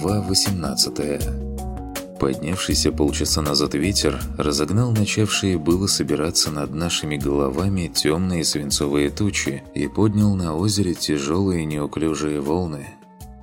Глава 18 Поднявшийся полчаса назад ветер разогнал начавшие было собираться над нашими головами темные свинцовые тучи и поднял на озере тяжелые неуклюжие волны.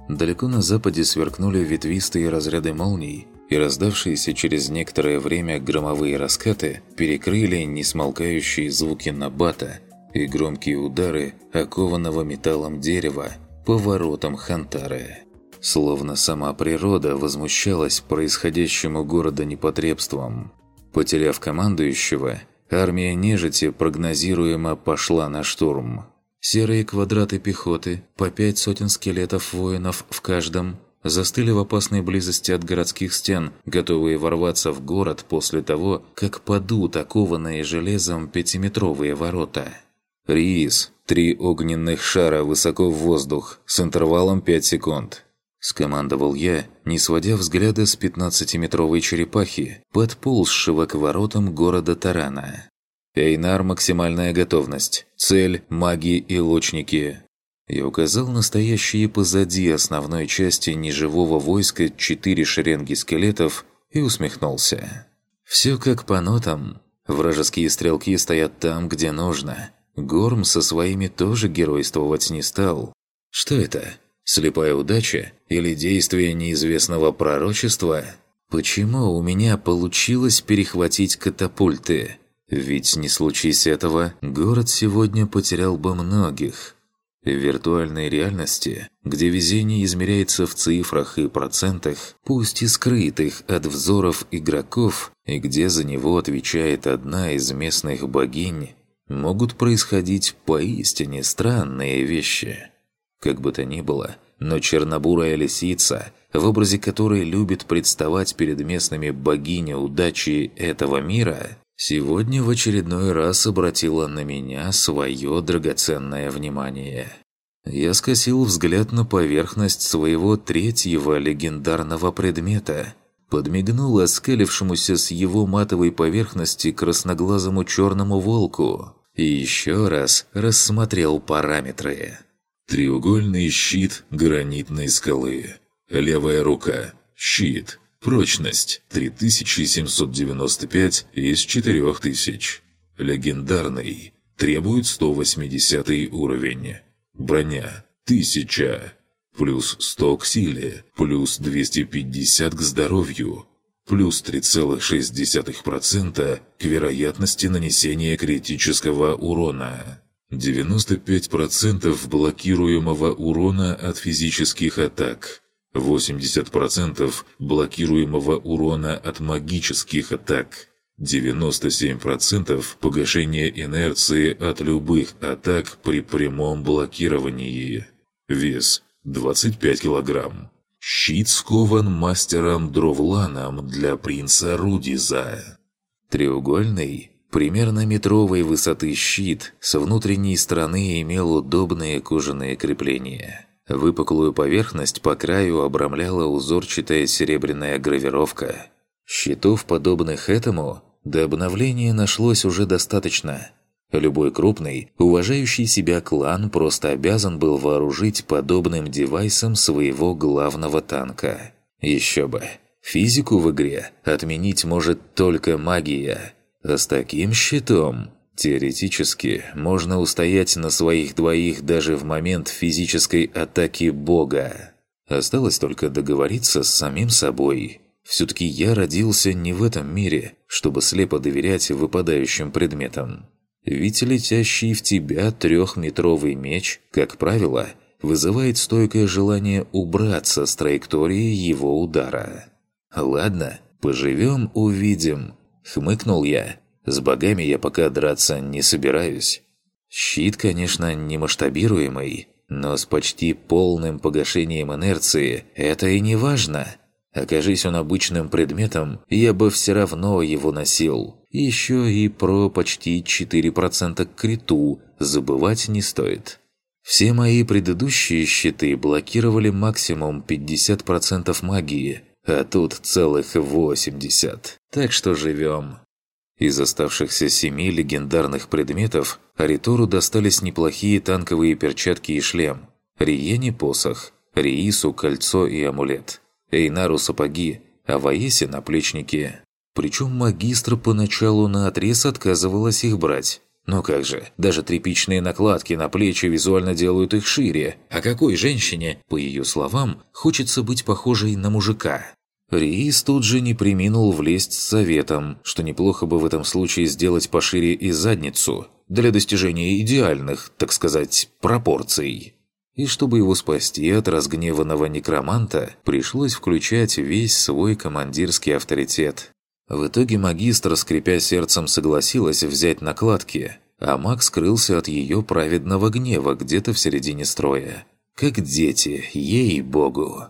Далеко на западе сверкнули ветвистые разряды молний, и раздавшиеся через некоторое время громовые раскаты перекрыли несмолкающие звуки набата и громкие удары окованного металлом дерева по воротам Хантары. Словно сама природа возмущалась происходящему города непотребством. Потеряв командующего, армия нежити прогнозируемо пошла на штурм. Серые квадраты пехоты, по пять сотен скелетов воинов в каждом, застыли в опасной близости от городских стен, готовые ворваться в город после того, как падут окованные железом пятиметровые ворота. «Рис, три огненных шара высоко в воздух, с интервалом 5 секунд», – скомандовал я, не сводя взгляда с 15-метровой черепахи, подползшего к воротам города Тарана. «Эйнар, максимальная готовность. Цель – маги и лучники. Я указал настоящие позади основной части неживого войска четыре шеренги скелетов и усмехнулся. «Все как по нотам. Вражеские стрелки стоят там, где нужно. Горм со своими тоже геройствовать не стал. Что это? Слепая удача или действие неизвестного пророчества? Почему у меня получилось перехватить катапульты? Ведь не случись этого, город сегодня потерял бы многих». В виртуальной реальности, где везение измеряется в цифрах и процентах, пусть и скрытых от взоров игроков, и где за него отвечает одна из местных богинь, могут происходить поистине странные вещи. Как бы то ни было, но чернобурая лисица, в образе которой любит представать перед местными богиня удачи этого мира, сегодня в очередной раз обратила на меня свое драгоценное внимание. Я скосил взгляд на поверхность своего третьего легендарного предмета, подмигнул оскалившемуся с его матовой поверхности красноглазому черному волку и еще раз рассмотрел параметры. Треугольный щит гранитной скалы. Левая рука. Щит. Прочность 3795 из 4000. Легендарный. Требует 180 уровень. Броня – 1000. Плюс 100 к силе. Плюс 250 к здоровью. Плюс 3,6% к вероятности нанесения критического урона. 95% блокируемого урона от физических атак. 80% блокируемого урона от магических атак. 97% погашения инерции от любых атак при прямом блокировании. Вес 25 кг. Щит скован мастером Дровланом для принца Рудиза. Треугольный, примерно метровой высоты щит с внутренней стороны имел удобные кожаные крепления. Выпуклую поверхность по краю обрамляла узорчатая серебряная гравировка. Щитов, подобных этому, до обновления нашлось уже достаточно. Любой крупный, уважающий себя клан просто обязан был вооружить подобным девайсом своего главного танка. Еще бы. Физику в игре отменить может только магия. А с таким щитом, теоретически, можно устоять на своих двоих даже в момент физической атаки бога. Осталось только договориться с самим собой – все-таки я родился не в этом мире, чтобы слепо доверять выпадающим предметам. Ведь летящий в тебя трехметровый меч, как правило, вызывает стойкое желание убраться с траектории его удара. «Ладно, поживем – увидим», – хмыкнул я. «С богами я пока драться не собираюсь». Щит, конечно, не масштабируемый, но с почти полным погашением инерции это и не важно – Окажись он обычным предметом, я бы все равно его носил. Еще и про почти 4% к криту забывать не стоит. Все мои предыдущие щиты блокировали максимум 50% магии, а тут целых 80%. Так что живем. Из оставшихся семи легендарных предметов Аритору достались неплохие танковые перчатки и шлем, Риене посох, Риису кольцо и амулет – Эйнару сапоги, а Ваесе наплечники. Причем магистр поначалу наотрез отказывалась их брать. Но как же, даже тряпичные накладки на плечи визуально делают их шире. А какой женщине, по ее словам, хочется быть похожей на мужика? Риис тут же не приминул влезть с советом, что неплохо бы в этом случае сделать пошире и задницу, для достижения идеальных, так сказать, пропорций. И чтобы его спасти от разгневанного некроманта, пришлось включать весь свой командирский авторитет. В итоге магистр, скрипя сердцем, согласилась взять накладки, а маг скрылся от ее праведного гнева где-то в середине строя. Как дети, ей-богу!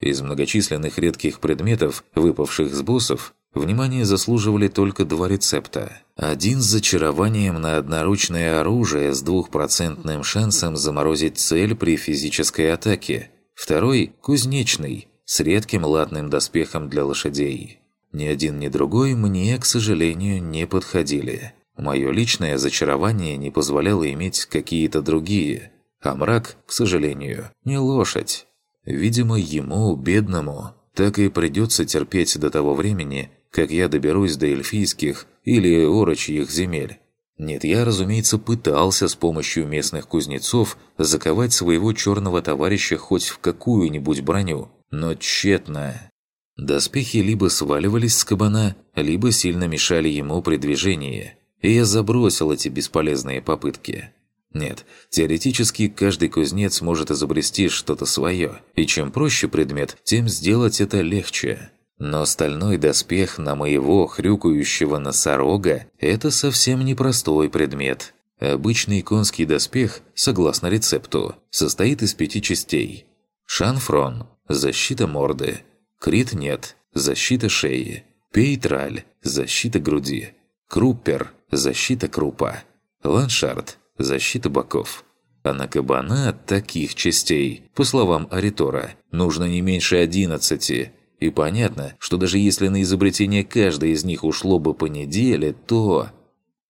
Из многочисленных редких предметов, выпавших с боссов, внимание заслуживали только два рецепта. Один с зачарованием на одноручное оружие с двухпроцентным шансом заморозить цель при физической атаке. Второй – кузнечный, с редким латным доспехом для лошадей. Ни один, ни другой мне, к сожалению, не подходили. Мое личное зачарование не позволяло иметь какие-то другие, а мрак, к сожалению, не лошадь. Видимо, ему, бедному, так и придется терпеть до того времени, как я доберусь до эльфийских или орочьих земель. Нет, я, разумеется, пытался с помощью местных кузнецов заковать своего черного товарища хоть в какую-нибудь броню, но тщетно. Доспехи либо сваливались с кабана, либо сильно мешали ему при движении, и я забросил эти бесполезные попытки. Нет, теоретически каждый кузнец может изобрести что-то свое, и чем проще предмет, тем сделать это легче. Но стальной доспех на моего хрюкающего носорога – это совсем непростой предмет. Обычный конский доспех, согласно рецепту, состоит из пяти частей. Шанфрон – защита морды. Крит нет – защита шеи. Пейтраль – защита груди. Круппер – защита крупа. Ланшард защита боков. А на кабана таких частей, по словам Аритора, нужно не меньше 11. И понятно, что даже если на изобретение каждой из них ушло бы по неделе, то...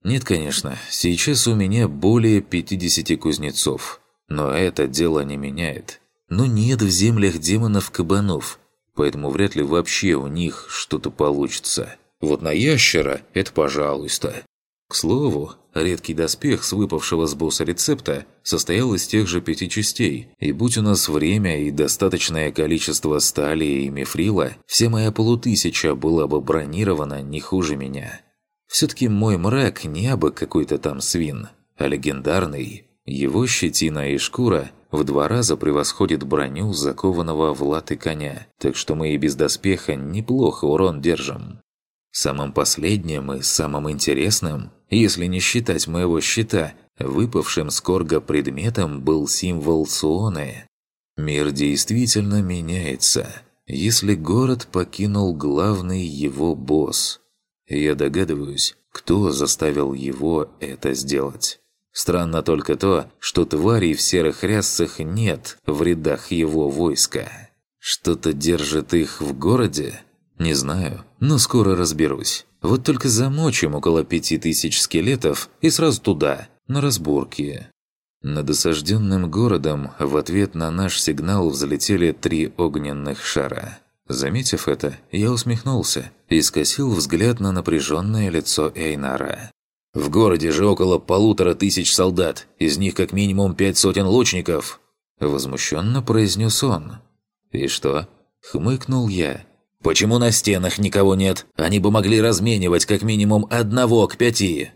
Нет, конечно, сейчас у меня более 50 кузнецов. Но это дело не меняет. Но нет в землях демонов кабанов, поэтому вряд ли вообще у них что-то получится. Вот на ящера – это пожалуйста. К слову, редкий доспех с выпавшего с босса рецепта состоял из тех же пяти частей, и будь у нас время и достаточное количество стали и мифрила, вся моя полутысяча была бы бронирована не хуже меня. Все-таки мой мрак не абы какой-то там свин, а легендарный. Его щетина и шкура в два раза превосходит броню закованного в латы коня, так что мы и без доспеха неплохо урон держим. Самым последним и самым интересным, если не считать моего щита, выпавшим с предметом был символ Суоны. Мир действительно меняется, если город покинул главный его босс. Я догадываюсь, кто заставил его это сделать. Странно только то, что тварей в серых рясах нет в рядах его войска. Что-то держит их в городе? Не знаю, но скоро разберусь. Вот только замочим около пяти тысяч скелетов и сразу туда, на разборки. Над осажденным городом в ответ на наш сигнал взлетели три огненных шара. Заметив это, я усмехнулся и скосил взгляд на напряженное лицо Эйнара. «В городе же около полутора тысяч солдат, из них как минимум пять сотен лучников!» Возмущенно произнес он. «И что?» – хмыкнул я Почему на стенах никого нет? Они бы могли разменивать как минимум одного к пяти.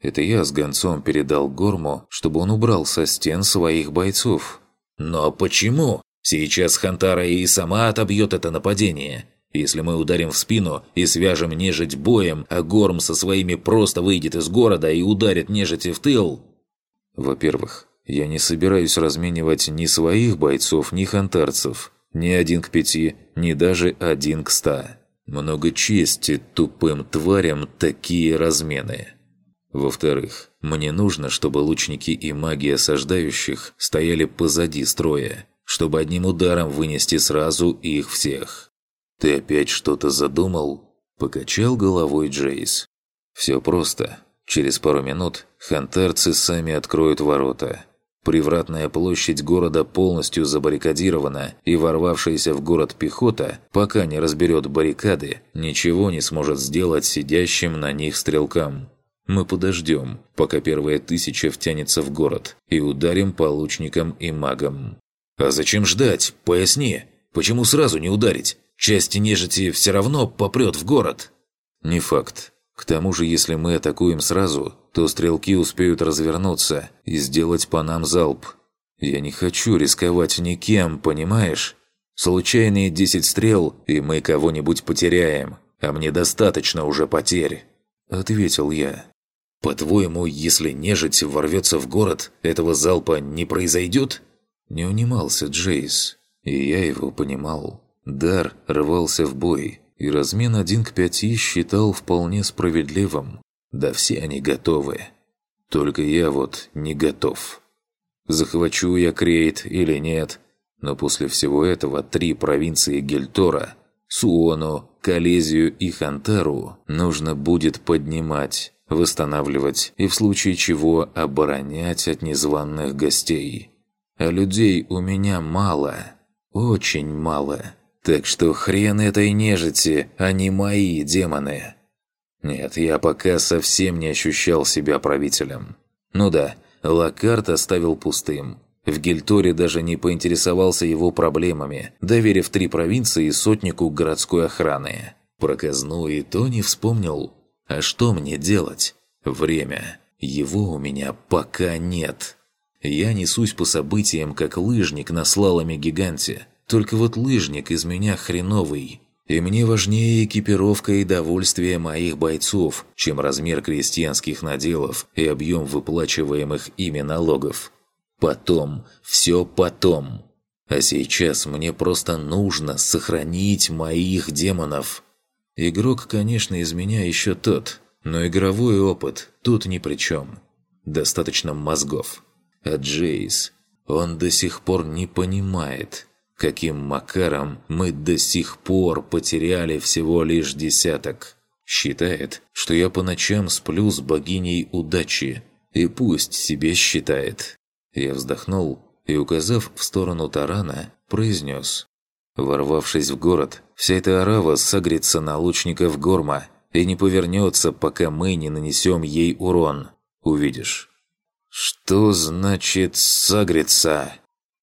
Это я с гонцом передал Горму, чтобы он убрал со стен своих бойцов. Но почему? Сейчас Хантара и сама отобьет это нападение. Если мы ударим в спину и свяжем нежить боем, а Горм со своими просто выйдет из города и ударит нежити в тыл... Во-первых, я не собираюсь разменивать ни своих бойцов, ни хантарцев. Ни один к пяти, ни даже один к ста. Много чести тупым тварям такие размены. Во-вторых, мне нужно, чтобы лучники и маги осаждающих стояли позади строя, чтобы одним ударом вынести сразу их всех. «Ты опять что-то задумал?» – покачал головой Джейс. «Все просто. Через пару минут хантерцы сами откроют ворота. Привратная площадь города полностью забаррикадирована, и ворвавшаяся в город пехота, пока не разберет баррикады, ничего не сможет сделать сидящим на них стрелкам. Мы подождем, пока первая тысяча втянется в город, и ударим по лучникам и магам. «А зачем ждать? Поясни. Почему сразу не ударить? Часть нежити все равно попрет в город». «Не факт. К тому же, если мы атакуем сразу, то стрелки успеют развернуться и сделать по нам залп. Я не хочу рисковать никем, понимаешь? Случайные 10 стрел, и мы кого-нибудь потеряем, а мне достаточно уже потерь», — ответил я. «По-твоему, если нежить ворвется в город, этого залпа не произойдет?» Не унимался Джейс, и я его понимал. Дар рвался в бой, и размен один к пяти считал вполне справедливым. Да все они готовы. Только я вот не готов. Захвачу я Крейт или нет, но после всего этого три провинции Гельтора – Суону, Калезию и Хантару – нужно будет поднимать, восстанавливать и в случае чего оборонять от незваных гостей. А людей у меня мало, очень мало. Так что хрен этой нежити, а не мои демоны. Нет, я пока совсем не ощущал себя правителем. Ну да, Лакарт оставил пустым. В Гельторе даже не поинтересовался его проблемами, доверив три провинции сотнику городской охраны. Про казну и то не вспомнил. А что мне делать? Время. Его у меня пока нет. Я несусь по событиям, как лыжник на слаломе-гиганте. Только вот лыжник из меня хреновый. И мне важнее экипировка и довольствие моих бойцов, чем размер крестьянских наделов и объем выплачиваемых ими налогов. Потом, все потом. А сейчас мне просто нужно сохранить моих демонов. Игрок, конечно, из меня еще тот, но игровой опыт тут ни при чем. Достаточно мозгов. А Джейс, он до сих пор не понимает, каким макаром мы до сих пор потеряли всего лишь десяток. Считает, что я по ночам сплю с богиней удачи, и пусть себе считает. Я вздохнул и, указав в сторону тарана, произнес. Ворвавшись в город, вся эта арава согрится на лучников Горма и не повернется, пока мы не нанесем ей урон. Увидишь. «Что значит «сагриться»?»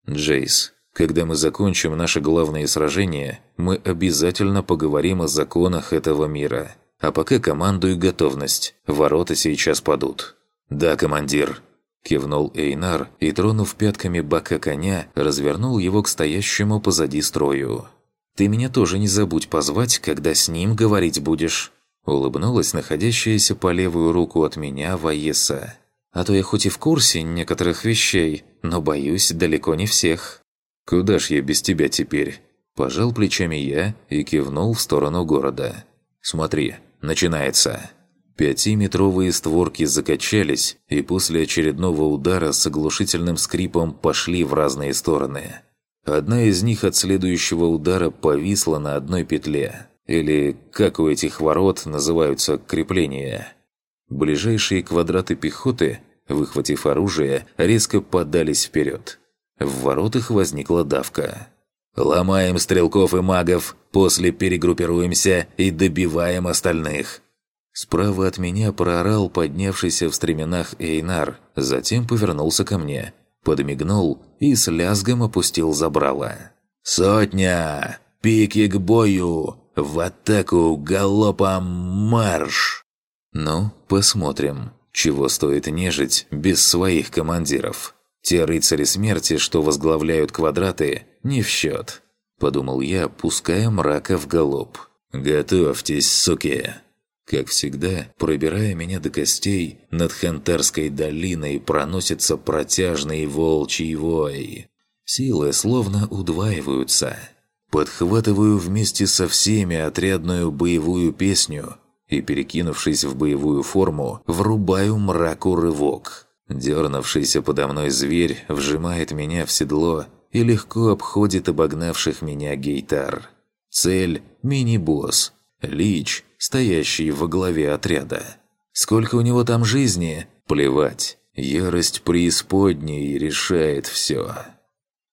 «Джейс, когда мы закончим наше главное сражение, мы обязательно поговорим о законах этого мира. А пока командую готовность. Ворота сейчас падут». «Да, командир», – кивнул Эйнар и, тронув пятками бока коня, развернул его к стоящему позади строю. «Ты меня тоже не забудь позвать, когда с ним говорить будешь», – улыбнулась находящаяся по левую руку от меня Ваеса. А то я хоть и в курсе некоторых вещей, но боюсь далеко не всех. Куда ж я без тебя теперь? Пожал плечами я и кивнул в сторону города. Смотри, начинается. Пятиметровые створки закачались, и после очередного удара с оглушительным скрипом пошли в разные стороны. Одна из них от следующего удара повисла на одной петле. Или, как у этих ворот называются, крепления. Ближайшие квадраты пехоты, выхватив оружие, резко подались вперед. В воротах возникла давка. «Ломаем стрелков и магов, после перегруппируемся и добиваем остальных!» Справа от меня проорал поднявшийся в стременах Эйнар, затем повернулся ко мне, подмигнул и с лязгом опустил забрало. «Сотня! Пики к бою! В атаку галопом марш!» Ну, посмотрим, чего стоит нежить без своих командиров. Те рыцари смерти, что возглавляют квадраты, не в счет. Подумал я, пуская мрака в голуб. «Готовьтесь, суки!» Как всегда, пробирая меня до костей, над Хантарской долиной проносится протяжный волчий вой. Силы словно удваиваются. Подхватываю вместе со всеми отрядную боевую песню и, перекинувшись в боевую форму, врубаю мраку рывок. Дернувшийся подо мной зверь вжимает меня в седло и легко обходит обогнавших меня гейтар. Цель – мини-босс. Лич, стоящий во главе отряда. Сколько у него там жизни? Плевать. Ярость преисподней решает все.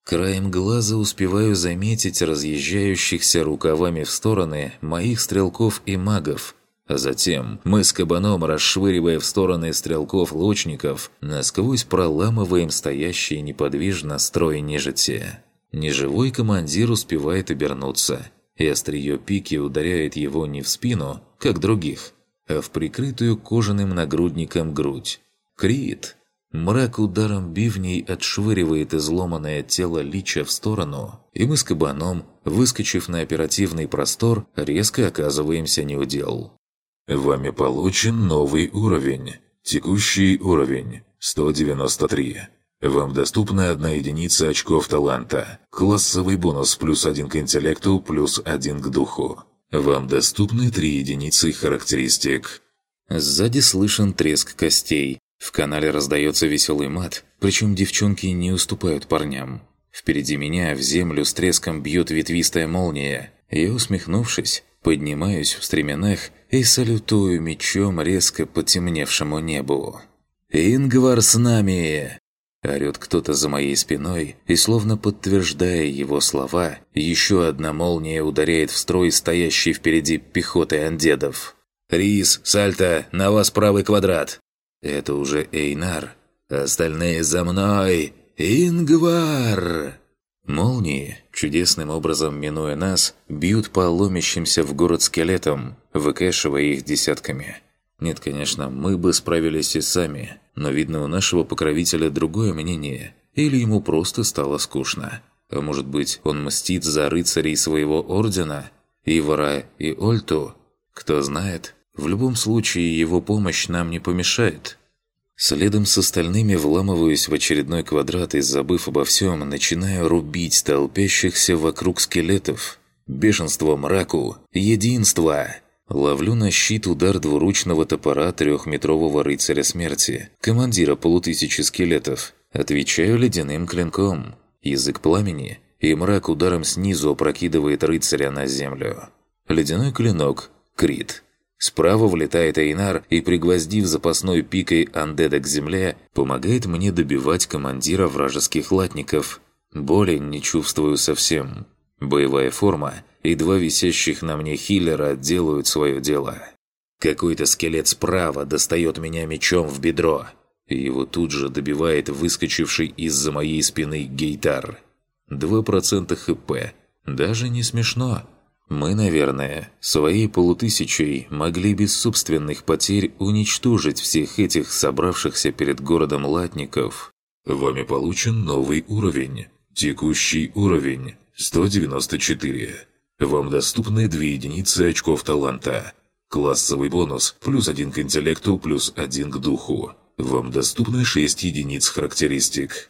Краем глаза успеваю заметить разъезжающихся рукавами в стороны моих стрелков и магов, затем мы с кабаном, расшвыривая в стороны стрелков-лучников, насквозь проламываем стоящие неподвижно строй нежити. Неживой командир успевает обернуться, и острие пики ударяет его не в спину, как других, а в прикрытую кожаным нагрудником грудь. Крит! Мрак ударом бивней отшвыривает изломанное тело лича в сторону, и мы с кабаном, выскочив на оперативный простор, резко оказываемся неудел. Вами получен новый уровень. Текущий уровень – 193. Вам доступна одна единица очков таланта. Классовый бонус плюс один к интеллекту, плюс один к духу. Вам доступны три единицы характеристик. Сзади слышен треск костей, в канале раздается веселый мат, причем девчонки не уступают парням. Впереди меня в землю с треском бьет ветвистая молния. Я, усмехнувшись, поднимаюсь в стременах и салютую мечом резко потемневшему небу. «Ингвар с нами!» Орёт кто-то за моей спиной, и словно подтверждая его слова, еще одна молния ударяет в строй стоящий впереди пехоты андедов. «Рис, Сальто, на вас правый квадрат!» Это уже Эйнар. Остальные за мной! Ингвар! Молнии, чудесным образом минуя нас, бьют по ломящимся в город скелетам, выкэшивая их десятками. Нет, конечно, мы бы справились и сами, но видно у нашего покровителя другое мнение, или ему просто стало скучно. А может быть, он мстит за рыцарей своего ордена, Ивара и Ольту? Кто знает, в любом случае, его помощь нам не помешает. Следом с остальными вламываюсь в очередной квадрат и, забыв обо всем, начинаю рубить толпящихся вокруг скелетов. Бешенство мраку, единство! Ловлю на щит удар двуручного топора трехметрового рыцаря смерти, командира полутысячи скелетов. Отвечаю ледяным клинком. Язык пламени, и мрак ударом снизу опрокидывает рыцаря на землю. Ледяной клинок, крит. Справа влетает Эйнар и, пригвоздив запасной пикой андеда к земле, помогает мне добивать командира вражеских латников. Боли не чувствую совсем. Боевая форма и два висящих на мне хиллера делают свое дело. Какой-то скелет справа достает меня мечом в бедро. И его тут же добивает выскочивший из-за моей спины гейтар. 2% хп. Даже не смешно. Мы, наверное, своей полутысячей могли без собственных потерь уничтожить всех этих собравшихся перед городом латников. Вами получен новый уровень. Текущий уровень 194. Вам доступны две единицы очков таланта. Классовый бонус плюс один к интеллекту, плюс один к духу. Вам доступны 6 единиц характеристик.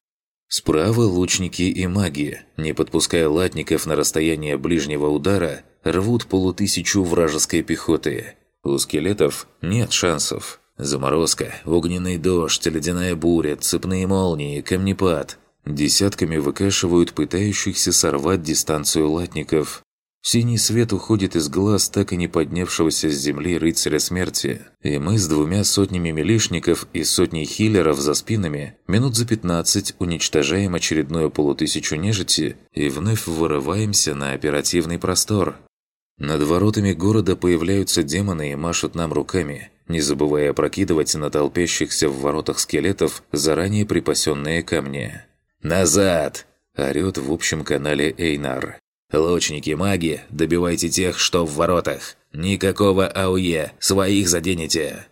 Справа лучники и маги, не подпуская латников на расстояние ближнего удара, рвут полутысячу вражеской пехоты. У скелетов нет шансов. Заморозка, огненный дождь, ледяная буря, цепные молнии, камнепад. Десятками выкашивают пытающихся сорвать дистанцию латников. Синий свет уходит из глаз так и не поднявшегося с земли рыцаря смерти, и мы с двумя сотнями милишников и сотней хиллеров за спинами минут за 15 уничтожаем очередную полутысячу нежити и вновь вырываемся на оперативный простор. Над воротами города появляются демоны и машут нам руками, не забывая опрокидывать на толпящихся в воротах скелетов заранее припасенные камни. «Назад!» – орёт в общем канале Эйнар. «Лучники-маги, добивайте тех, что в воротах! Никакого АУЕ, своих заденете!»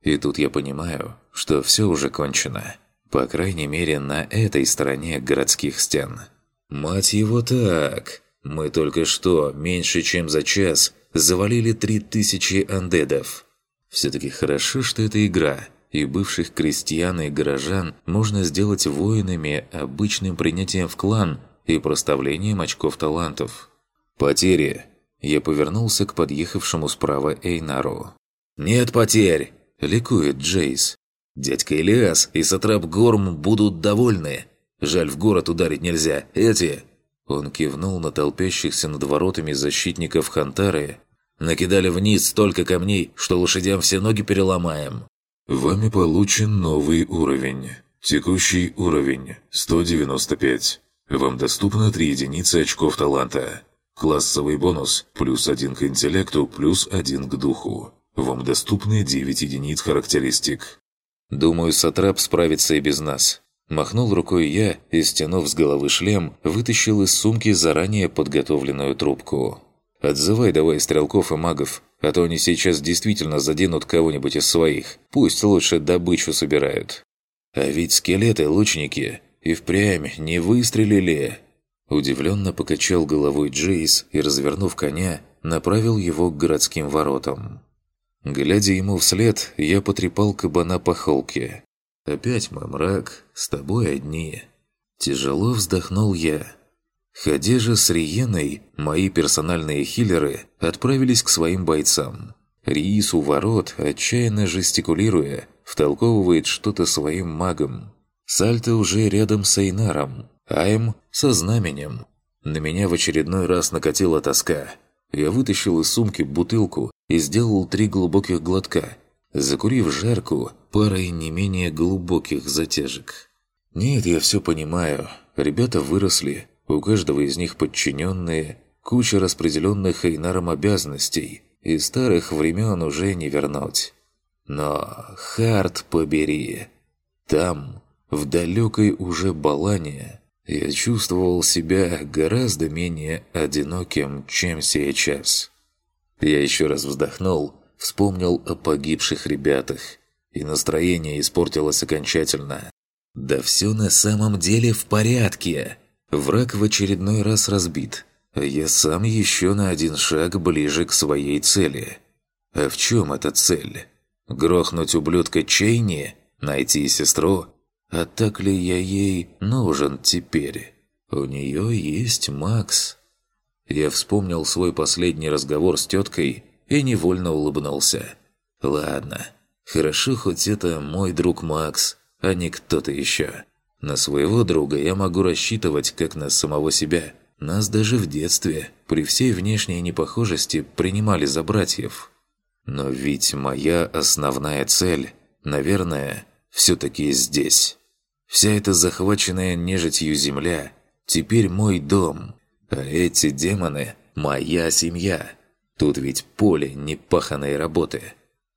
И тут я понимаю, что все уже кончено. По крайней мере, на этой стороне городских стен. «Мать его так!» Мы только что, меньше чем за час, завалили три тысячи андедов. Все-таки хорошо, что это игра, и бывших крестьян и горожан можно сделать воинами обычным принятием в клан и проставлением очков талантов. Потери. Я повернулся к подъехавшему справа Эйнару. «Нет потерь!» – ликует Джейс. «Дядька Илиас и Сатрап Горм будут довольны. Жаль, в город ударить нельзя. Эти он кивнул на толпящихся над воротами защитников Хантары. «Накидали вниз столько камней, что лошадям все ноги переломаем». Вами получен новый уровень. Текущий уровень 195. Вам доступно 3 единицы очков таланта. Классовый бонус плюс 1 к интеллекту, плюс 1 к духу. Вам доступны 9 единиц характеристик. Думаю, Сатрап справится и без нас. Махнул рукой я и, стянув с головы шлем, вытащил из сумки заранее подготовленную трубку. «Отзывай давай стрелков и магов, а то они сейчас действительно заденут кого-нибудь из своих. Пусть лучше добычу собирают». «А ведь скелеты-лучники и впрямь не выстрелили!» Удивленно покачал головой Джейс и, развернув коня, направил его к городским воротам. Глядя ему вслед, я потрепал кабана по холке. «Опять мой мрак, с тобой одни». Тяжело вздохнул я. Хадежа с Риеной, мои персональные хиллеры, отправились к своим бойцам. Риис у ворот, отчаянно жестикулируя, втолковывает что-то своим магам. Сальто уже рядом с Эйнаром, Айм со знаменем. На меня в очередной раз накатила тоска. Я вытащил из сумки бутылку и сделал три глубоких глотка, закурив жарку парой не менее глубоких затяжек. Нет, я все понимаю. Ребята выросли, у каждого из них подчиненные, куча распределенных Эйнаром обязанностей, и старых времен уже не вернуть. Но, Харт побери, там, в далекой уже Балане, я чувствовал себя гораздо менее одиноким, чем сейчас. Я еще раз вздохнул, вспомнил о погибших ребятах, и настроение испортилось окончательно. Да все на самом деле в порядке. Враг в очередной раз разбит, а я сам еще на один шаг ближе к своей цели. А в чем эта цель? Грохнуть ублюдка Чейни? Найти сестру? А так ли я ей нужен теперь? У нее есть Макс. Я вспомнил свой последний разговор с теткой и невольно улыбнулся. Ладно, хорошо хоть это мой друг Макс, а не кто-то еще. На своего друга я могу рассчитывать как на самого себя. Нас даже в детстве, при всей внешней непохожести, принимали за братьев. Но ведь моя основная цель, наверное, все-таки здесь. Вся эта захваченная нежитью земля теперь мой дом, а эти демоны – моя семья. Тут ведь поле непаханной работы.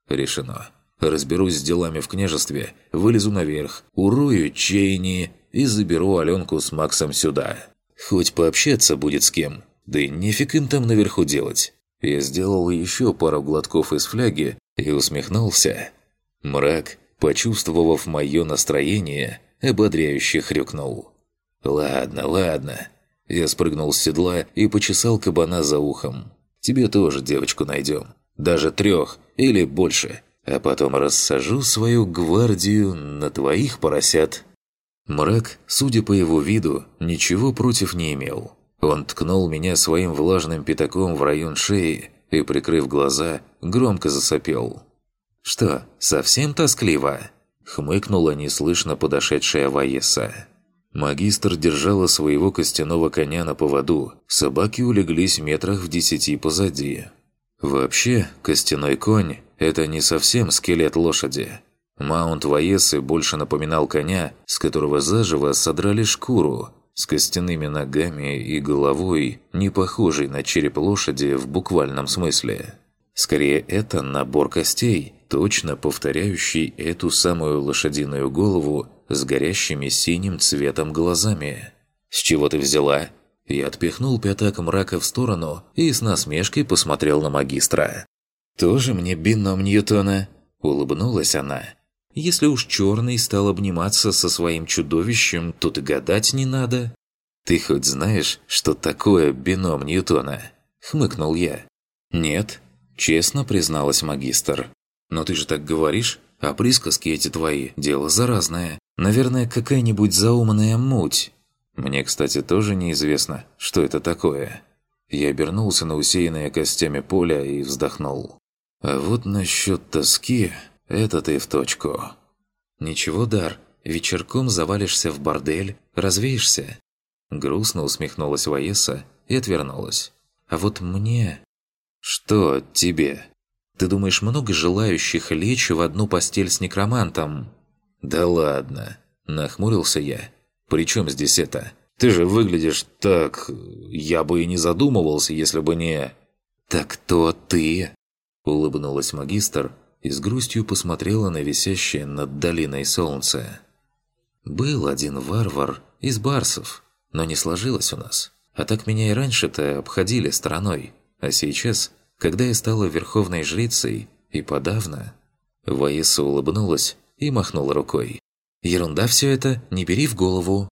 Решено. Разберусь с делами в княжестве, вылезу наверх, урою Чейни и заберу Аленку с Максом сюда. Хоть пообщаться будет с кем, да и нефиг им там наверху делать. Я сделал еще пару глотков из фляги и усмехнулся. Мрак, почувствовав мое настроение, ободряюще хрюкнул. «Ладно, ладно». Я спрыгнул с седла и почесал кабана за ухом. «Тебе тоже девочку найдем. Даже трех или больше а потом рассажу свою гвардию на твоих поросят». Мрак, судя по его виду, ничего против не имел. Он ткнул меня своим влажным пятаком в район шеи и, прикрыв глаза, громко засопел. «Что, совсем тоскливо?» — хмыкнула неслышно подошедшая Ваеса. Магистр держала своего костяного коня на поводу, собаки улеглись метрах в десяти позади. Вообще, костяной конь это не совсем скелет лошади. Маунт Ваесы больше напоминал коня, с которого заживо содрали шкуру, с костяными ногами и головой, не похожей на череп лошади в буквальном смысле. Скорее, это набор костей, точно повторяющий эту самую лошадиную голову с горящими синим цветом глазами. «С чего ты взяла?» Я отпихнул пятак мрака в сторону и с насмешкой посмотрел на магистра. «Тоже мне бином Ньютона?» – улыбнулась она. «Если уж черный стал обниматься со своим чудовищем, тут гадать не надо». «Ты хоть знаешь, что такое бином Ньютона?» – хмыкнул я. «Нет», – честно призналась магистр. «Но ты же так говоришь, а присказки эти твои – дело заразное. Наверное, какая-нибудь заумная муть». Мне, кстати, тоже неизвестно, что это такое. Я обернулся на усеянное костями поля и вздохнул. А вот насчет тоски – это ты в точку. Ничего, Дар, вечерком завалишься в бордель, развеешься. Грустно усмехнулась Ваеса и отвернулась. А вот мне... Что тебе? Ты думаешь, много желающих лечь в одну постель с некромантом?» «Да ладно!» – нахмурился я. «При чем здесь это? Ты же выглядишь так... Я бы и не задумывался, если бы не...» «Так кто ты?» – улыбнулась магистр и с грустью посмотрела на висящее над долиной солнце. «Был один варвар из барсов, но не сложилось у нас. А так меня и раньше-то обходили стороной. А сейчас, когда я стала верховной жрицей, и подавно...» Ваиса улыбнулась и махнула рукой. «Ерунда все это, не бери в голову».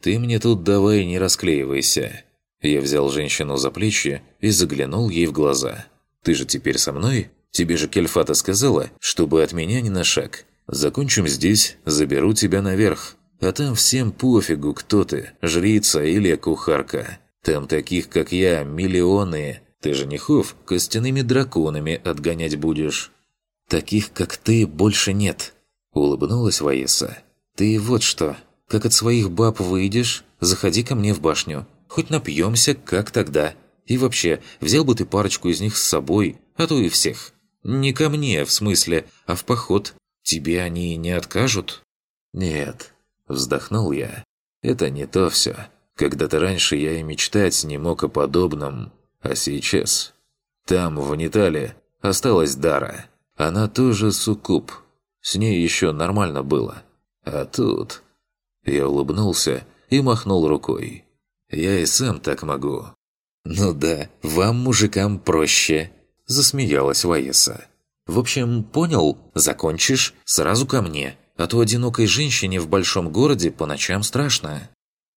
«Ты мне тут давай не расклеивайся». Я взял женщину за плечи и заглянул ей в глаза. «Ты же теперь со мной? Тебе же Кельфата сказала, чтобы от меня ни на шаг. Закончим здесь, заберу тебя наверх. А там всем пофигу, кто ты, жрица или кухарка. Там таких, как я, миллионы. Ты же не хов костяными драконами отгонять будешь». «Таких, как ты, больше нет», – улыбнулась Ваеса. «Ты вот что, как от своих баб выйдешь, заходи ко мне в башню. Хоть напьемся, как тогда. И вообще, взял бы ты парочку из них с собой, а то и всех. Не ко мне, в смысле, а в поход. Тебе они не откажут?» «Нет», – вздохнул я. «Это не то все. Когда-то раньше я и мечтать не мог о подобном, а сейчас...» Там, в Нитале, осталась Дара. Она тоже суккуб. С ней еще нормально было. А тут... Я улыбнулся и махнул рукой. Я и сам так могу. «Ну да, вам, мужикам, проще», – засмеялась Ваеса. «В общем, понял? Закончишь? Сразу ко мне. А то одинокой женщине в большом городе по ночам страшно».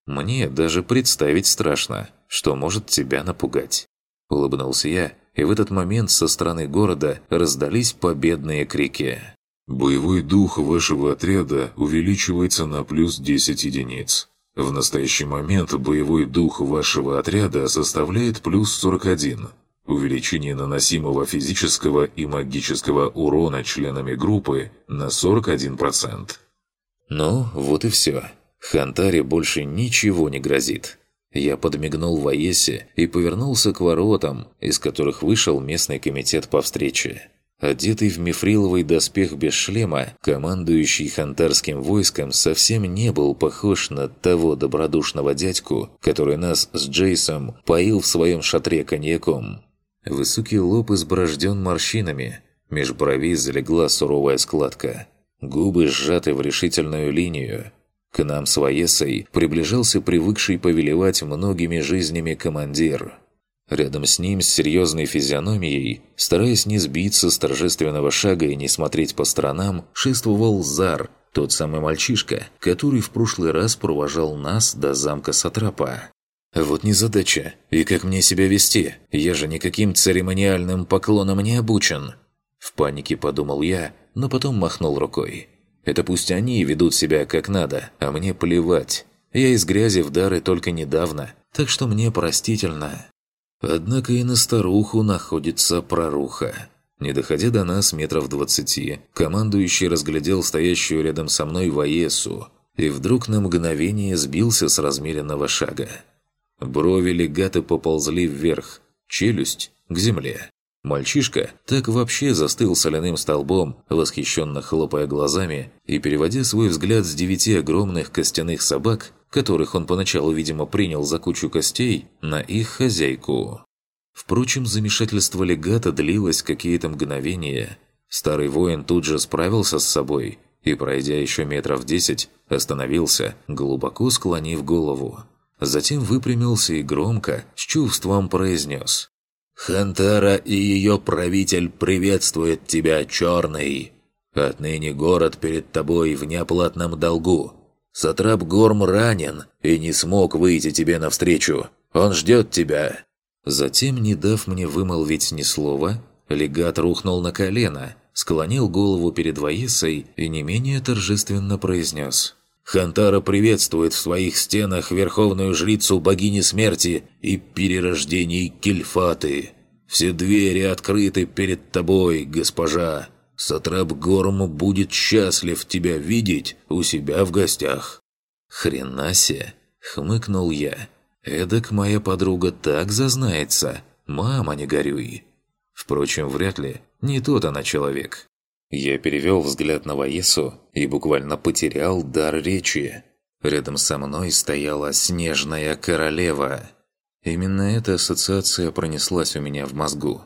«Мне даже представить страшно, что может тебя напугать». Улыбнулся я и в этот момент со стороны города раздались победные крики. «Боевой дух вашего отряда увеличивается на плюс 10 единиц. В настоящий момент боевой дух вашего отряда составляет плюс 41. Увеличение наносимого физического и магического урона членами группы на 41%. Ну, вот и все. Хантаре больше ничего не грозит. Я подмигнул Ваесе и повернулся к воротам, из которых вышел местный комитет по встрече. Одетый в мифриловый доспех без шлема, командующий хантарским войском совсем не был похож на того добродушного дядьку, который нас с Джейсом поил в своем шатре коньяком. Высокий лоб изборожден морщинами, меж бровей залегла суровая складка. Губы сжаты в решительную линию, к нам с Ваесой приближался привыкший повелевать многими жизнями командир. Рядом с ним, с серьезной физиономией, стараясь не сбиться с торжественного шага и не смотреть по сторонам, шествовал Зар, тот самый мальчишка, который в прошлый раз провожал нас до замка Сатрапа. Вот незадача. И как мне себя вести? Я же никаким церемониальным поклоном не обучен. В панике подумал я, но потом махнул рукой. Это пусть они ведут себя как надо, а мне плевать. Я из грязи в дары только недавно, так что мне простительно. Однако и на старуху находится проруха. Не доходя до нас метров двадцати, командующий разглядел стоящую рядом со мной Ваесу и вдруг на мгновение сбился с размеренного шага. Брови легаты поползли вверх, челюсть – к земле. Мальчишка так вообще застыл соляным столбом, восхищенно хлопая глазами и переводя свой взгляд с девяти огромных костяных собак, которых он поначалу, видимо, принял за кучу костей, на их хозяйку. Впрочем, замешательство легата длилось какие-то мгновения. Старый воин тут же справился с собой и, пройдя еще метров десять, остановился, глубоко склонив голову. Затем выпрямился и громко, с чувством произнес Хантара и ее правитель приветствуют тебя, Черный. Отныне город перед тобой в неоплатном долгу. Сатрап Горм ранен и не смог выйти тебе навстречу. Он ждет тебя». Затем, не дав мне вымолвить ни слова, легат рухнул на колено, склонил голову перед Ваисой и не менее торжественно произнес «Хантара приветствует в своих стенах верховную жрицу богини смерти и перерождений Кельфаты. Все двери открыты перед тобой, госпожа. Сатрап Горм будет счастлив тебя видеть у себя в гостях». «Хренасе!» — хмыкнул я. «Эдак моя подруга так зазнается. Мама, не горюй!» Впрочем, вряд ли. Не тот она человек. Я перевел взгляд на Ваесу и буквально потерял дар речи. Рядом со мной стояла снежная королева. Именно эта ассоциация пронеслась у меня в мозгу.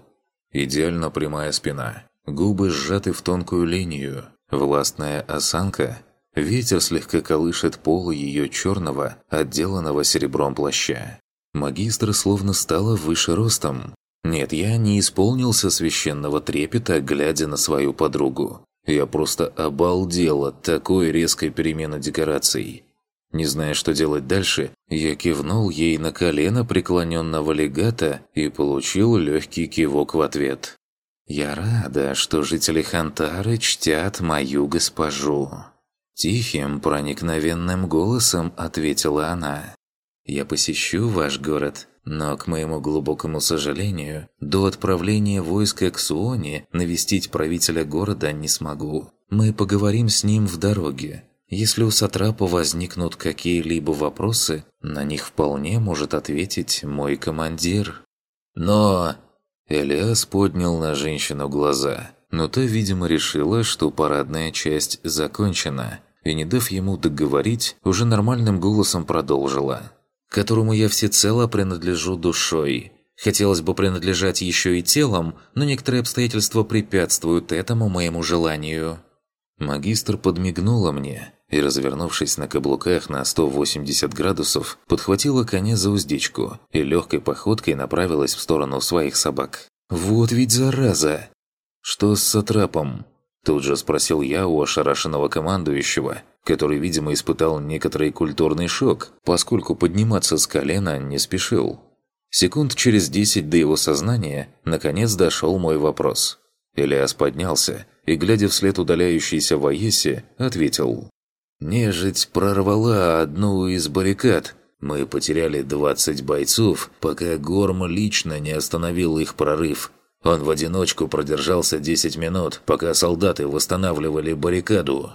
Идеально прямая спина, губы сжаты в тонкую линию, властная осанка. Ветер слегка колышет полы ее черного, отделанного серебром плаща. Магистр словно стала выше ростом, нет, я не исполнился священного трепета, глядя на свою подругу. Я просто обалдел от такой резкой перемены декораций. Не зная, что делать дальше, я кивнул ей на колено преклоненного легата и получил легкий кивок в ответ. «Я рада, что жители Хантары чтят мою госпожу». Тихим, проникновенным голосом ответила она. «Я посещу ваш город, но, к моему глубокому сожалению, до отправления войска к Суоне навестить правителя города не смогу. Мы поговорим с ним в дороге. Если у Сатрапа возникнут какие-либо вопросы, на них вполне может ответить мой командир. Но... Элиас поднял на женщину глаза, но та, видимо, решила, что парадная часть закончена, и, не дав ему договорить, уже нормальным голосом продолжила которому я всецело принадлежу душой. Хотелось бы принадлежать еще и телом, но некоторые обстоятельства препятствуют этому моему желанию». Магистр подмигнула мне и, развернувшись на каблуках на 180 градусов, подхватила коня за уздечку и легкой походкой направилась в сторону своих собак. «Вот ведь зараза!» «Что с сатрапом?» Тут же спросил я у ошарашенного командующего, который, видимо, испытал некоторый культурный шок, поскольку подниматься с колена не спешил. Секунд через десять до его сознания наконец дошел мой вопрос. Элиас поднялся и, глядя вслед удаляющейся Ваесе, ответил. «Нежить прорвала одну из баррикад. Мы потеряли 20 бойцов, пока Горм лично не остановил их прорыв. Он в одиночку продержался 10 минут, пока солдаты восстанавливали баррикаду.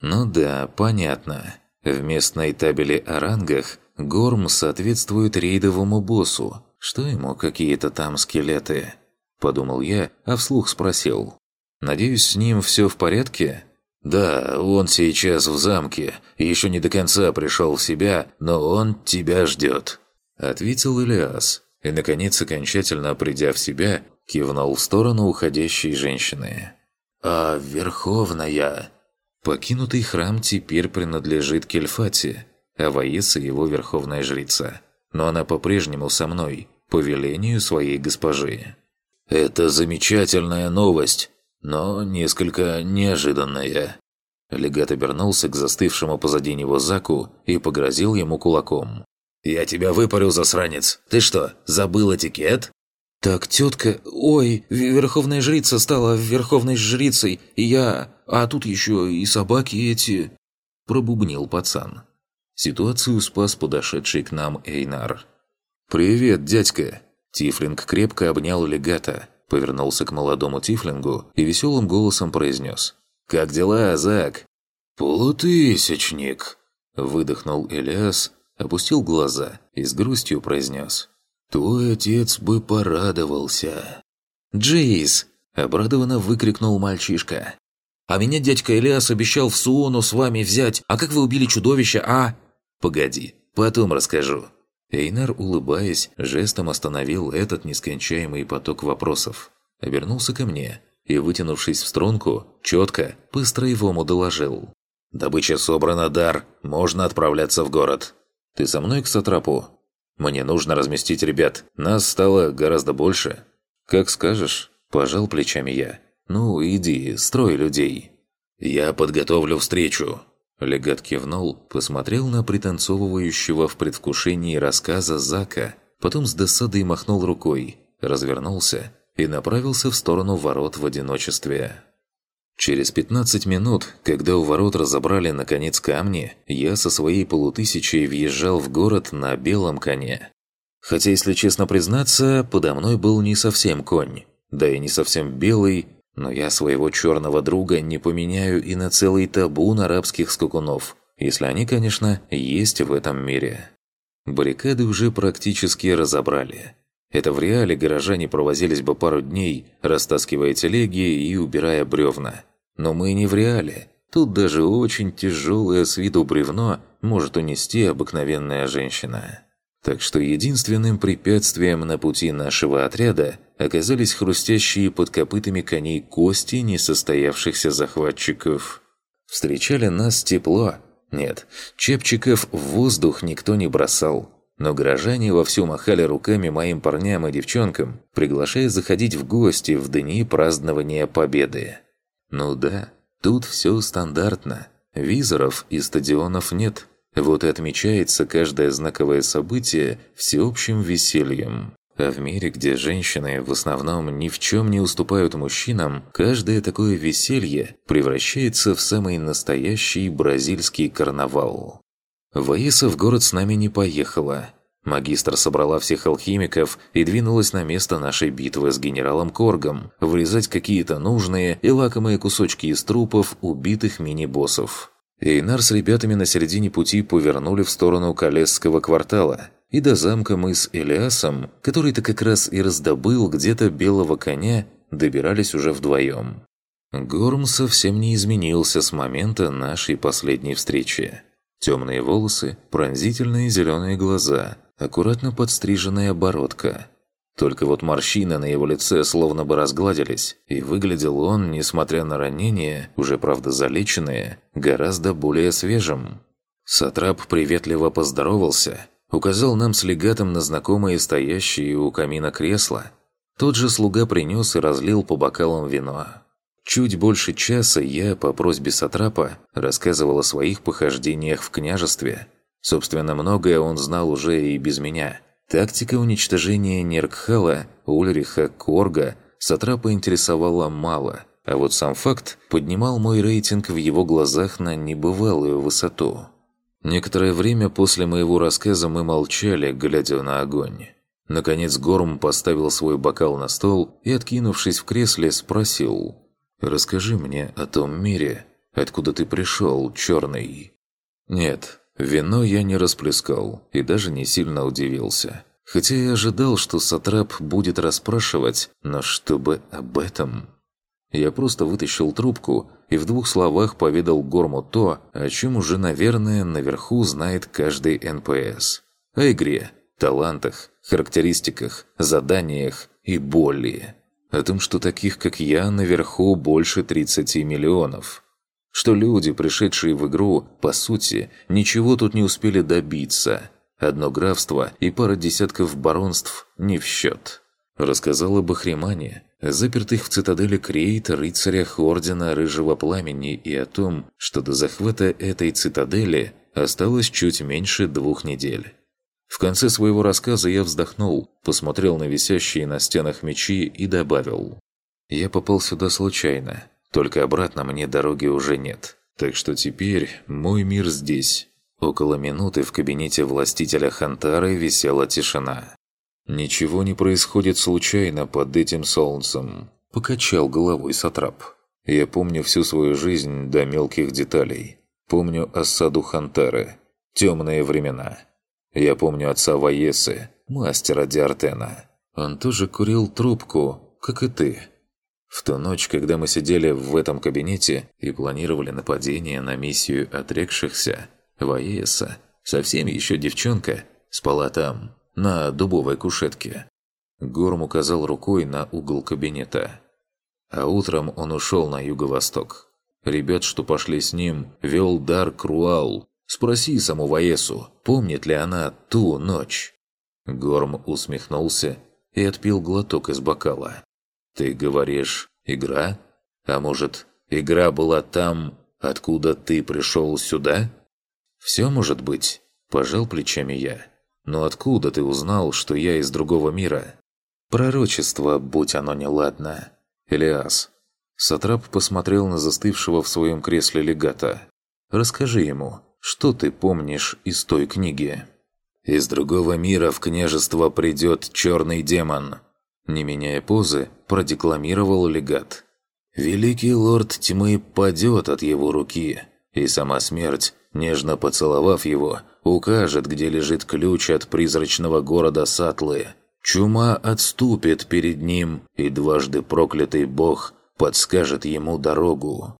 Ну да, понятно. В местной табели о рангах Горм соответствует рейдовому боссу. Что ему какие-то там скелеты? Подумал я, а вслух спросил. «Надеюсь, с ним все в порядке?» «Да, он сейчас в замке, еще не до конца пришел в себя, но он тебя ждет», — ответил Илиас. И, наконец, окончательно придя в себя, Кивнул в сторону уходящей женщины. «А Верховная...» Покинутый храм теперь принадлежит Кельфате, а Ваеса его верховная жрица. Но она по-прежнему со мной, по велению своей госпожи. «Это замечательная новость, но несколько неожиданная». Легат обернулся к застывшему позади него Заку и погрозил ему кулаком. «Я тебя выпарю, засранец! Ты что, забыл этикет?» «Так тетка... Ой, верховная жрица стала верховной жрицей, и я... А тут еще и собаки эти...» Пробубнил пацан. Ситуацию спас подошедший к нам Эйнар. «Привет, дядька!» Тифлинг крепко обнял легата, повернулся к молодому Тифлингу и веселым голосом произнес. «Как дела, Зак?» «Полутысячник!» Выдохнул Элиас, опустил глаза и с грустью произнес. Твой отец бы порадовался». «Джейс!» – обрадованно выкрикнул мальчишка. «А меня дядька Элиас обещал в Суону с вами взять. А как вы убили чудовище, а?» «Погоди, потом расскажу». Эйнар, улыбаясь, жестом остановил этот нескончаемый поток вопросов. Обернулся ко мне и, вытянувшись в струнку, четко, по-строевому доложил. «Добыча собрана, дар. Можно отправляться в город. Ты со мной к Сатрапу?» Мне нужно разместить ребят. Нас стало гораздо больше. Как скажешь, пожал плечами я. Ну, иди, строй людей. Я подготовлю встречу. Легат кивнул, посмотрел на пританцовывающего в предвкушении рассказа Зака, потом с досадой махнул рукой, развернулся и направился в сторону ворот в одиночестве. Через 15 минут, когда у ворот разобрали наконец камни, я со своей полутысячей въезжал в город на белом коне. Хотя, если честно признаться, подо мной был не совсем конь, да и не совсем белый, но я своего черного друга не поменяю и на целый табун арабских скакунов, если они, конечно, есть в этом мире. Баррикады уже практически разобрали. Это в реале горожане провозились бы пару дней, растаскивая телеги и убирая бревна. Но мы не в реале. Тут даже очень тяжелое с виду бревно может унести обыкновенная женщина. Так что единственным препятствием на пути нашего отряда оказались хрустящие под копытами коней кости несостоявшихся захватчиков. Встречали нас тепло. Нет, чепчиков в воздух никто не бросал. Но горожане вовсю махали руками моим парням и девчонкам, приглашая заходить в гости в дни празднования Победы. Ну да, тут все стандартно. Визоров и стадионов нет. Вот и отмечается каждое знаковое событие всеобщим весельем. А в мире, где женщины в основном ни в чем не уступают мужчинам, каждое такое веселье превращается в самый настоящий бразильский карнавал. Ваиса в город с нами не поехала. Магистр собрала всех алхимиков и двинулась на место нашей битвы с генералом Коргом, вырезать какие-то нужные и лакомые кусочки из трупов убитых мини-боссов. Эйнар с ребятами на середине пути повернули в сторону Колесского квартала, и до замка мы с Элиасом, который-то как раз и раздобыл где-то белого коня, добирались уже вдвоем. Горм совсем не изменился с момента нашей последней встречи. Темные волосы, пронзительные зеленые глаза, аккуратно подстриженная бородка. Только вот морщины на его лице словно бы разгладились, и выглядел он, несмотря на ранения, уже правда залеченные, гораздо более свежим. Сатрап приветливо поздоровался, указал нам с легатом на знакомые стоящие у камина кресла. Тот же слуга принес и разлил по бокалам вино. Чуть больше часа я, по просьбе Сатрапа, рассказывал о своих похождениях в княжестве. Собственно, многое он знал уже и без меня. Тактика уничтожения Неркхала, Ульриха, Корга Сатрапа интересовала мало, а вот сам факт поднимал мой рейтинг в его глазах на небывалую высоту. Некоторое время после моего рассказа мы молчали, глядя на огонь. Наконец Горм поставил свой бокал на стол и, откинувшись в кресле, спросил – Расскажи мне о том мире, откуда ты пришел, черный». Нет, вино я не расплескал и даже не сильно удивился. Хотя я ожидал, что Сатрап будет расспрашивать, но чтобы об этом... Я просто вытащил трубку и в двух словах поведал Горму то, о чем уже, наверное, наверху знает каждый НПС. О игре, талантах, характеристиках, заданиях и боли о том, что таких, как я, наверху больше 30 миллионов. Что люди, пришедшие в игру, по сути, ничего тут не успели добиться. Одно графство и пара десятков баронств не в счет. Рассказал об Ахримане, запертых в цитадели Крейт рыцарях Ордена Рыжего Пламени и о том, что до захвата этой цитадели осталось чуть меньше двух недель. В конце своего рассказа я вздохнул, посмотрел на висящие на стенах мечи и добавил. «Я попал сюда случайно, только обратно мне дороги уже нет. Так что теперь мой мир здесь». Около минуты в кабинете властителя Хантары висела тишина. «Ничего не происходит случайно под этим солнцем», – покачал головой Сатрап. «Я помню всю свою жизнь до мелких деталей. Помню осаду Хантары. Темные времена. Я помню отца Ваесы, мастера Диартена. Он тоже курил трубку, как и ты. В ту ночь, когда мы сидели в этом кабинете и планировали нападение на миссию отрекшихся, Ваеса, совсем еще девчонка, спала там, на дубовой кушетке. Горм указал рукой на угол кабинета. А утром он ушел на юго-восток. Ребят, что пошли с ним, вел Дар Круал, Спроси саму Ваесу, помнит ли она ту ночь?» Горм усмехнулся и отпил глоток из бокала. «Ты говоришь, игра? А может, игра была там, откуда ты пришел сюда?» «Все может быть», – пожал плечами я. «Но откуда ты узнал, что я из другого мира?» «Пророчество, будь оно неладно». «Элиас». Сатрап посмотрел на застывшего в своем кресле легата. «Расскажи ему, что ты помнишь из той книги? Из другого мира в княжество придет черный демон. Не меняя позы, продекламировал легат. Великий лорд тьмы падет от его руки, и сама смерть, нежно поцеловав его, укажет, где лежит ключ от призрачного города Сатлы. Чума отступит перед ним, и дважды проклятый бог подскажет ему дорогу.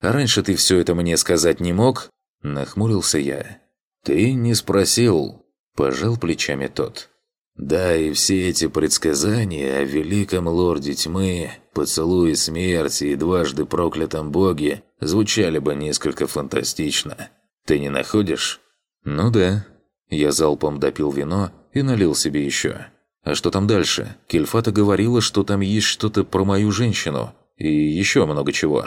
А раньше ты все это мне сказать не мог?» – нахмурился я. «Ты не спросил», – пожал плечами тот. «Да, и все эти предсказания о великом лорде тьмы, поцелуе смерти и дважды проклятом боге звучали бы несколько фантастично. Ты не находишь?» «Ну да». Я залпом допил вино и налил себе еще. «А что там дальше? Кельфата говорила, что там есть что-то про мою женщину. И еще много чего».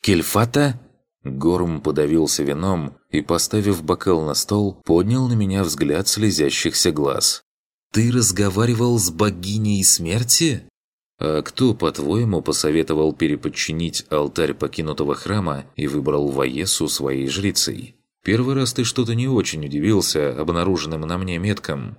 «Кельфата?» Горм подавился вином и, поставив бокал на стол, поднял на меня взгляд слезящихся глаз. «Ты разговаривал с богиней смерти?» «А кто, по-твоему, посоветовал переподчинить алтарь покинутого храма и выбрал Ваесу своей жрицей? Первый раз ты что-то не очень удивился обнаруженным на мне меткам».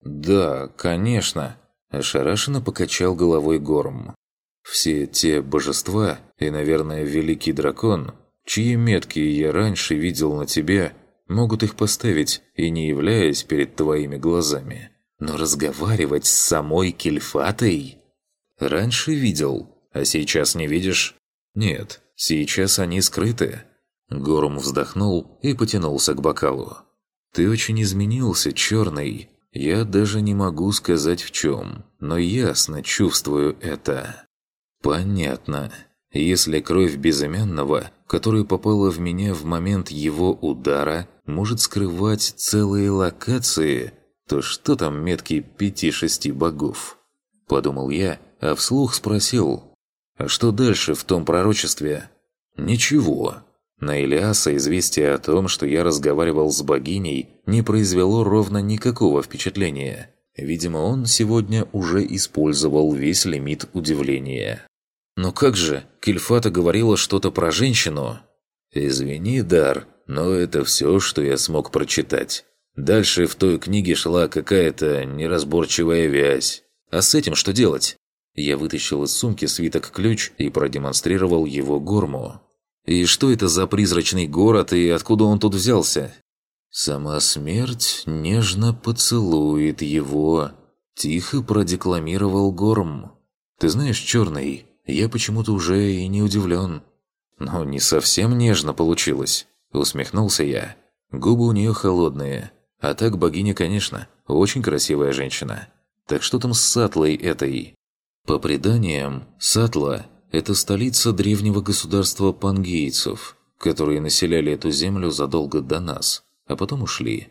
«Да, конечно», – ошарашенно покачал головой Горм. «Все те божества и, наверное, великий дракон чьи метки я раньше видел на тебе, могут их поставить и не являясь перед твоими глазами. Но разговаривать с самой Кельфатой? Раньше видел, а сейчас не видишь? Нет, сейчас они скрыты. Горум вздохнул и потянулся к бокалу. «Ты очень изменился, черный. Я даже не могу сказать в чем, но ясно чувствую это». «Понятно. Если кровь безымянного которая попала в меня в момент его удара, может скрывать целые локации, то что там метки пяти-шести богов? Подумал я, а вслух спросил, а что дальше в том пророчестве? Ничего. На Илиаса известие о том, что я разговаривал с богиней, не произвело ровно никакого впечатления. Видимо, он сегодня уже использовал весь лимит удивления. «Но как же? Кельфата говорила что-то про женщину». «Извини, Дар, но это все, что я смог прочитать. Дальше в той книге шла какая-то неразборчивая вязь. А с этим что делать?» Я вытащил из сумки свиток-ключ и продемонстрировал его Горму. «И что это за призрачный город и откуда он тут взялся?» «Сама смерть нежно поцелует его», – тихо продекламировал Горм. «Ты знаешь, Черный, я почему-то уже и не удивлен. Но не совсем нежно получилось, усмехнулся я. Губы у нее холодные. А так богиня, конечно, очень красивая женщина. Так что там с Сатлой этой? По преданиям, Сатла – это столица древнего государства пангейцев, которые населяли эту землю задолго до нас, а потом ушли.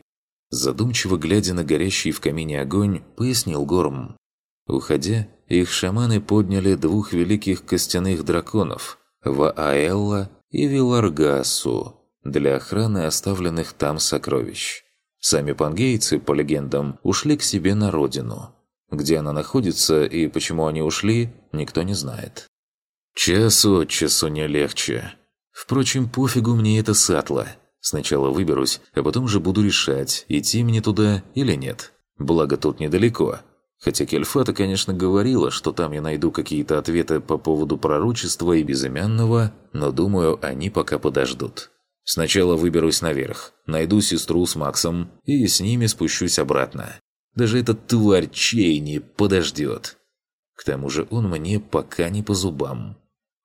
Задумчиво глядя на горящий в камине огонь, пояснил Горм. Уходя, их шаманы подняли двух великих костяных драконов – Вааэлла и Виларгасу – для охраны оставленных там сокровищ. Сами пангейцы, по легендам, ушли к себе на родину. Где она находится и почему они ушли, никто не знает. Час от часу не легче. Впрочем, пофигу мне это сатла. Сначала выберусь, а потом же буду решать, идти мне туда или нет. Благо тут недалеко – Хотя Кельфата, конечно, говорила, что там я найду какие-то ответы по поводу пророчества и безымянного, но думаю, они пока подождут. Сначала выберусь наверх, найду сестру с Максом и с ними спущусь обратно. Даже этот тварь Чейни подождет. К тому же он мне пока не по зубам.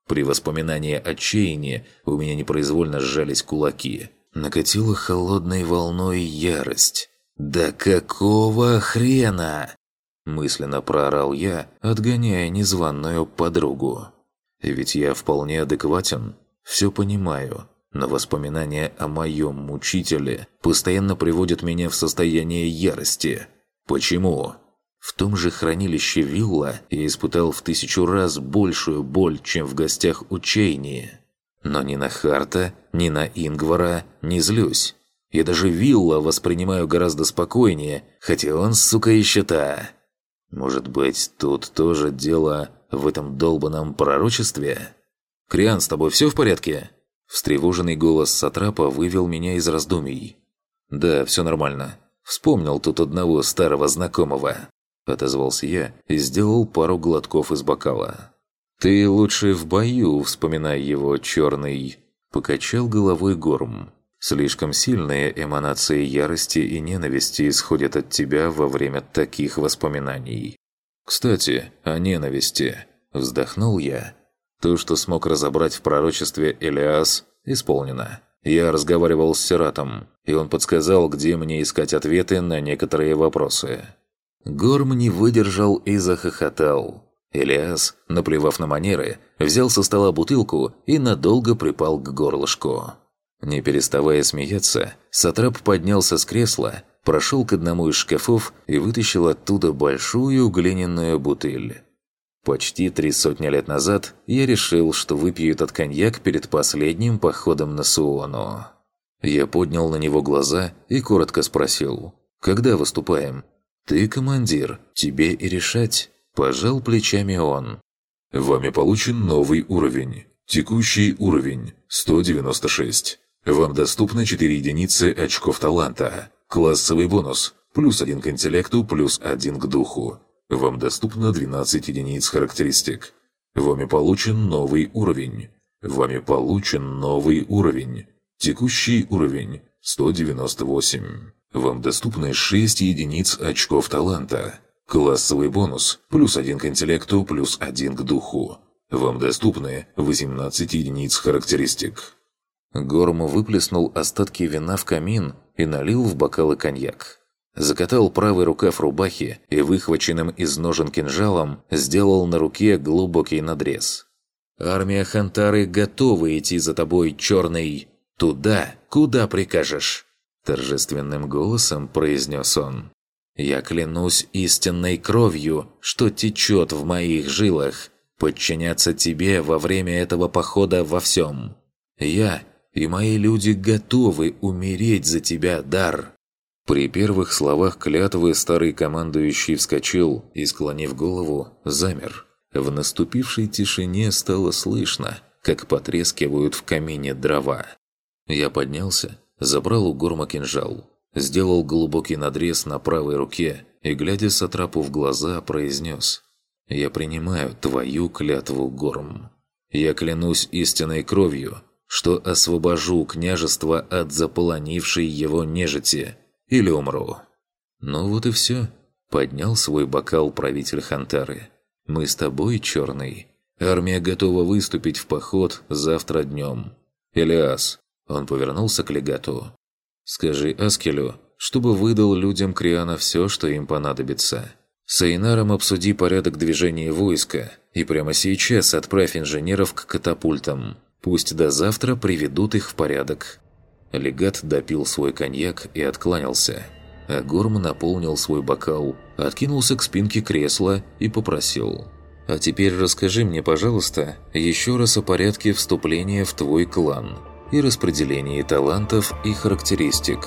При воспоминании о Чейне у меня непроизвольно сжались кулаки. Накатила холодной волной ярость. «Да какого хрена?» Мысленно проорал я, отгоняя незваную подругу. Ведь я вполне адекватен, все понимаю, но воспоминания о моем мучителе постоянно приводят меня в состояние ярости. Почему? В том же хранилище Вилла я испытал в тысячу раз большую боль, чем в гостях у Чейни. Но ни на Харта, ни на Ингвара не злюсь. Я даже Вилла воспринимаю гораздо спокойнее, хотя он, сука, еще та. Может быть, тут тоже дело в этом долбанном пророчестве? «Криан, с тобой все в порядке?» Встревоженный голос Сатрапа вывел меня из раздумий. «Да, все нормально. Вспомнил тут одного старого знакомого». Отозвался я и сделал пару глотков из бокала. «Ты лучше в бою вспоминай его, черный!» Покачал головой Горм. Слишком сильные эманации ярости и ненависти исходят от тебя во время таких воспоминаний. Кстати, о ненависти. Вздохнул я. То, что смог разобрать в пророчестве Элиас, исполнено. Я разговаривал с Сератом, и он подсказал, где мне искать ответы на некоторые вопросы. Горм не выдержал и захохотал. Элиас, наплевав на манеры, взял со стола бутылку и надолго припал к горлышку. Не переставая смеяться, Сатрап поднялся с кресла, прошел к одному из шкафов и вытащил оттуда большую глиняную бутыль. Почти три сотни лет назад я решил, что выпью этот коньяк перед последним походом на Суону. Я поднял на него глаза и коротко спросил «Когда выступаем?» «Ты командир, тебе и решать», – пожал плечами он. «Вами получен новый уровень. Текущий уровень – 196. Вам доступно 4 единицы очков таланта. Классовый бонус – плюс 1 к интеллекту, плюс 1 к духу. Вам доступно 12 единиц характеристик. Вами получен новый уровень. Вами получен новый уровень. Текущий уровень – 198. Вам доступны 6 единиц очков таланта. Классовый бонус – плюс 1 к интеллекту, плюс 1 к духу. Вам доступны 18 единиц характеристик. Горму выплеснул остатки вина в камин и налил в бокалы коньяк. Закатал правый рукав рубахи и выхваченным из ножен кинжалом сделал на руке глубокий надрез. «Армия Хантары готова идти за тобой, черный! Туда, куда прикажешь!» Торжественным голосом произнес он. «Я клянусь истинной кровью, что течет в моих жилах, подчиняться тебе во время этого похода во всем. Я и мои люди готовы умереть за тебя, Дар!» При первых словах клятвы старый командующий вскочил и, склонив голову, замер. В наступившей тишине стало слышно, как потрескивают в камине дрова. Я поднялся, забрал у горма кинжал, сделал глубокий надрез на правой руке и, глядя Сатрапу в глаза, произнес «Я принимаю твою клятву, Горм. Я клянусь истинной кровью, что освобожу княжество от заполонившей его нежити, или умру. Ну вот и все. Поднял свой бокал правитель Хантары. Мы с тобой, черный. Армия готова выступить в поход завтра днем. Элиас. Он повернулся к легату. Скажи Аскелю, чтобы выдал людям Криана все, что им понадобится. С Эйнаром обсуди порядок движения войска и прямо сейчас отправь инженеров к катапультам. Пусть до завтра приведут их в порядок. Легат допил свой коньяк и откланялся. А Горм наполнил свой бокал, откинулся к спинке кресла и попросил. «А теперь расскажи мне, пожалуйста, еще раз о порядке вступления в твой клан и распределении талантов и характеристик».